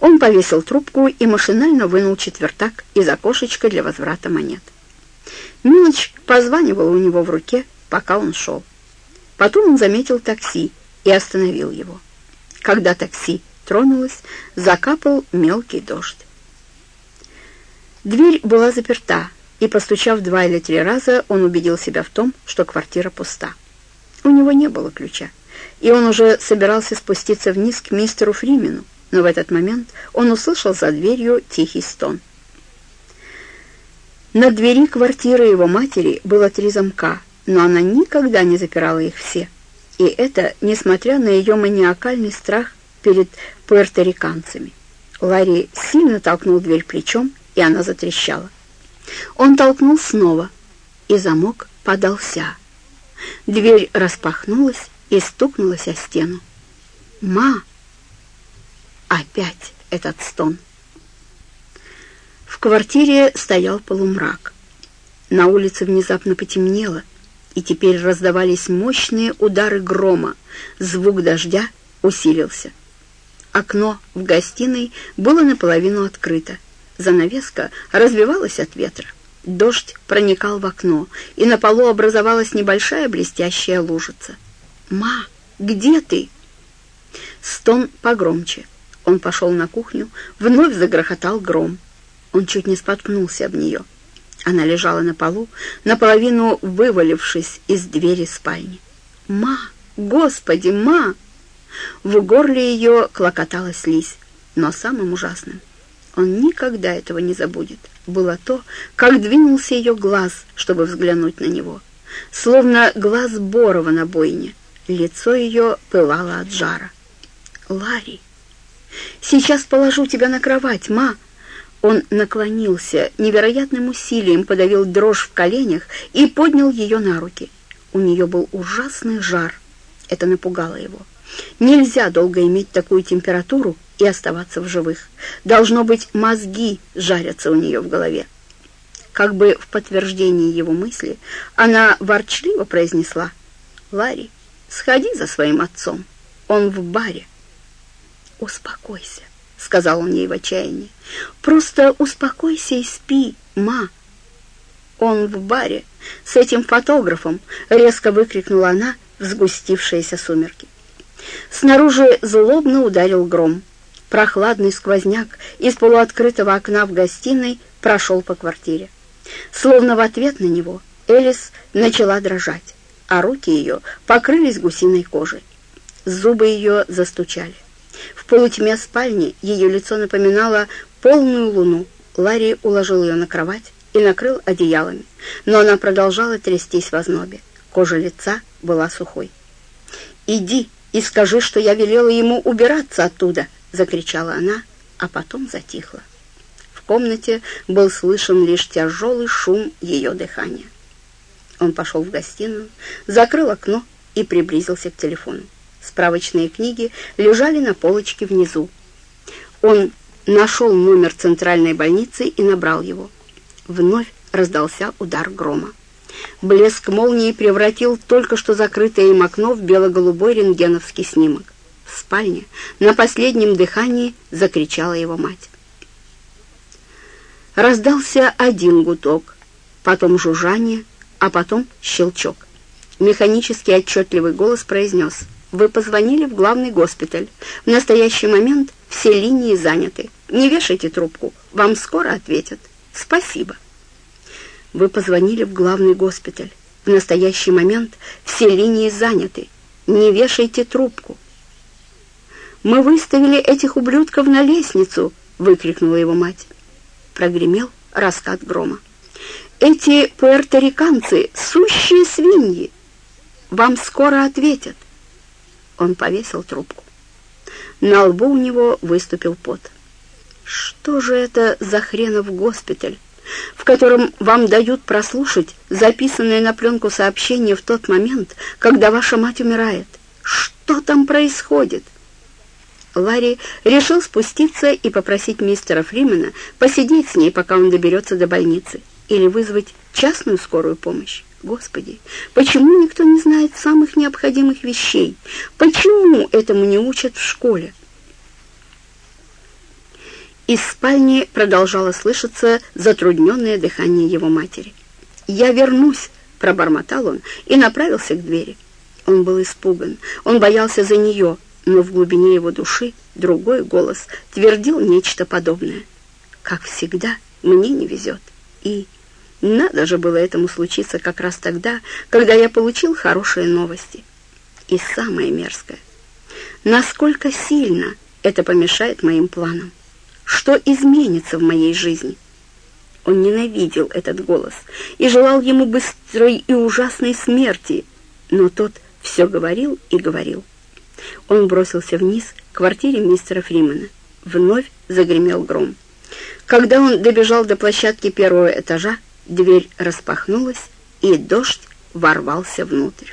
Он повесил трубку и машинально вынул четвертак из окошечка для возврата монет. Милоч позванивала у него в руке, пока он шел. Потом он заметил такси и остановил его. Когда такси тронулось, закапал мелкий дождь. Дверь была заперта, и, постучав два или три раза, он убедил себя в том, что квартира пуста. У него не было ключа, и он уже собирался спуститься вниз к мистеру Фримену, но в этот момент он услышал за дверью тихий стон. На двери квартиры его матери было три замка, но она никогда не запирала их все. И это несмотря на ее маниакальный страх перед пуэрториканцами. Ларри сильно толкнул дверь плечом, и она затрещала. Он толкнул снова, и замок подался. Дверь распахнулась и стукнулась о стену. «Ма!» Опять этот стон. В квартире стоял полумрак. На улице внезапно потемнело, и теперь раздавались мощные удары грома. Звук дождя усилился. Окно в гостиной было наполовину открыто. Занавеска развивалась от ветра. Дождь проникал в окно, и на полу образовалась небольшая блестящая лужица. «Ма, где ты?» Стон погромче. Он пошел на кухню, вновь загрохотал гром. Он чуть не споткнулся об нее. Она лежала на полу, наполовину вывалившись из двери спальни. «Ма! Господи, ма!» В горле ее клокотала слизь, но самым ужасным он никогда этого не забудет, было то, как двинулся ее глаз, чтобы взглянуть на него. Словно глаз Борова на бойне. Лицо ее пылало от жара. «Ларри!» Сейчас положу тебя на кровать, ма!» Он наклонился, невероятным усилием подавил дрожь в коленях и поднял ее на руки. У нее был ужасный жар. Это напугало его. Нельзя долго иметь такую температуру и оставаться в живых. Должно быть, мозги жарятся у нее в голове. Как бы в подтверждении его мысли, она ворчливо произнесла, «Ларри, сходи за своим отцом, он в баре». «Успокойся», — сказал он ей в отчаянии. «Просто успокойся и спи, ма». «Он в баре с этим фотографом», — резко выкрикнула она в сгустившиеся сумерки. Снаружи злобно ударил гром. Прохладный сквозняк из полуоткрытого окна в гостиной прошел по квартире. Словно в ответ на него Элис начала дрожать, а руки ее покрылись гусиной кожей. Зубы ее застучали. В полутьме спальни ее лицо напоминало полную луну. Ларри уложил ее на кровать и накрыл одеялами, но она продолжала трястись в ознобе. Кожа лица была сухой. «Иди и скажи, что я велела ему убираться оттуда!» — закричала она, а потом затихла. В комнате был слышен лишь тяжелый шум ее дыхания. Он пошел в гостиную, закрыл окно и приблизился к телефону. Справочные книги лежали на полочке внизу. Он нашел номер центральной больницы и набрал его. Вновь раздался удар грома. Блеск молнии превратил только что закрытое им окно в бело-голубой рентгеновский снимок. В спальне на последнем дыхании закричала его мать. Раздался один гудок, потом жужжание, а потом щелчок. Механически отчетливый голос произнес — вы позвонили в главный госпиталь. В настоящий момент все линии заняты. Не вешайте трубку, вам скоро ответят. Спасибо. Вы позвонили в главный госпиталь. В настоящий момент все линии заняты. Не вешайте трубку. «Мы выставили этих ублюдков на лестницу!» — выкрикнула его мать. Прогремел раскат грома. «Эти пуэрториканцы — сущие свиньи! Вам скоро ответят!» Он повесил трубку. На лбу у него выступил пот. «Что же это за хренов госпиталь, в котором вам дают прослушать записанное на пленку сообщение в тот момент, когда ваша мать умирает? Что там происходит?» Ларри решил спуститься и попросить мистера Фримена посидеть с ней, пока он доберется до больницы, или вызвать частную скорую помощь. Господи, почему никто не знает самых необходимых вещей? Почему этому не учат в школе? Из спальни продолжало слышаться затрудненное дыхание его матери. «Я вернусь», — пробормотал он и направился к двери. Он был испуган, он боялся за нее, но в глубине его души другой голос твердил нечто подобное. «Как всегда, мне не везет». И надо же было этому случиться как раз тогда, когда я получил хорошие новости. И самое мерзкое. Насколько сильно это помешает моим планам? Что изменится в моей жизни? Он ненавидел этот голос и желал ему быстрой и ужасной смерти, но тот все говорил и говорил. Он бросился вниз к квартире мистера Фримена. Вновь загремел гром. Когда он добежал до площадки первого этажа, дверь распахнулась, и дождь ворвался внутрь.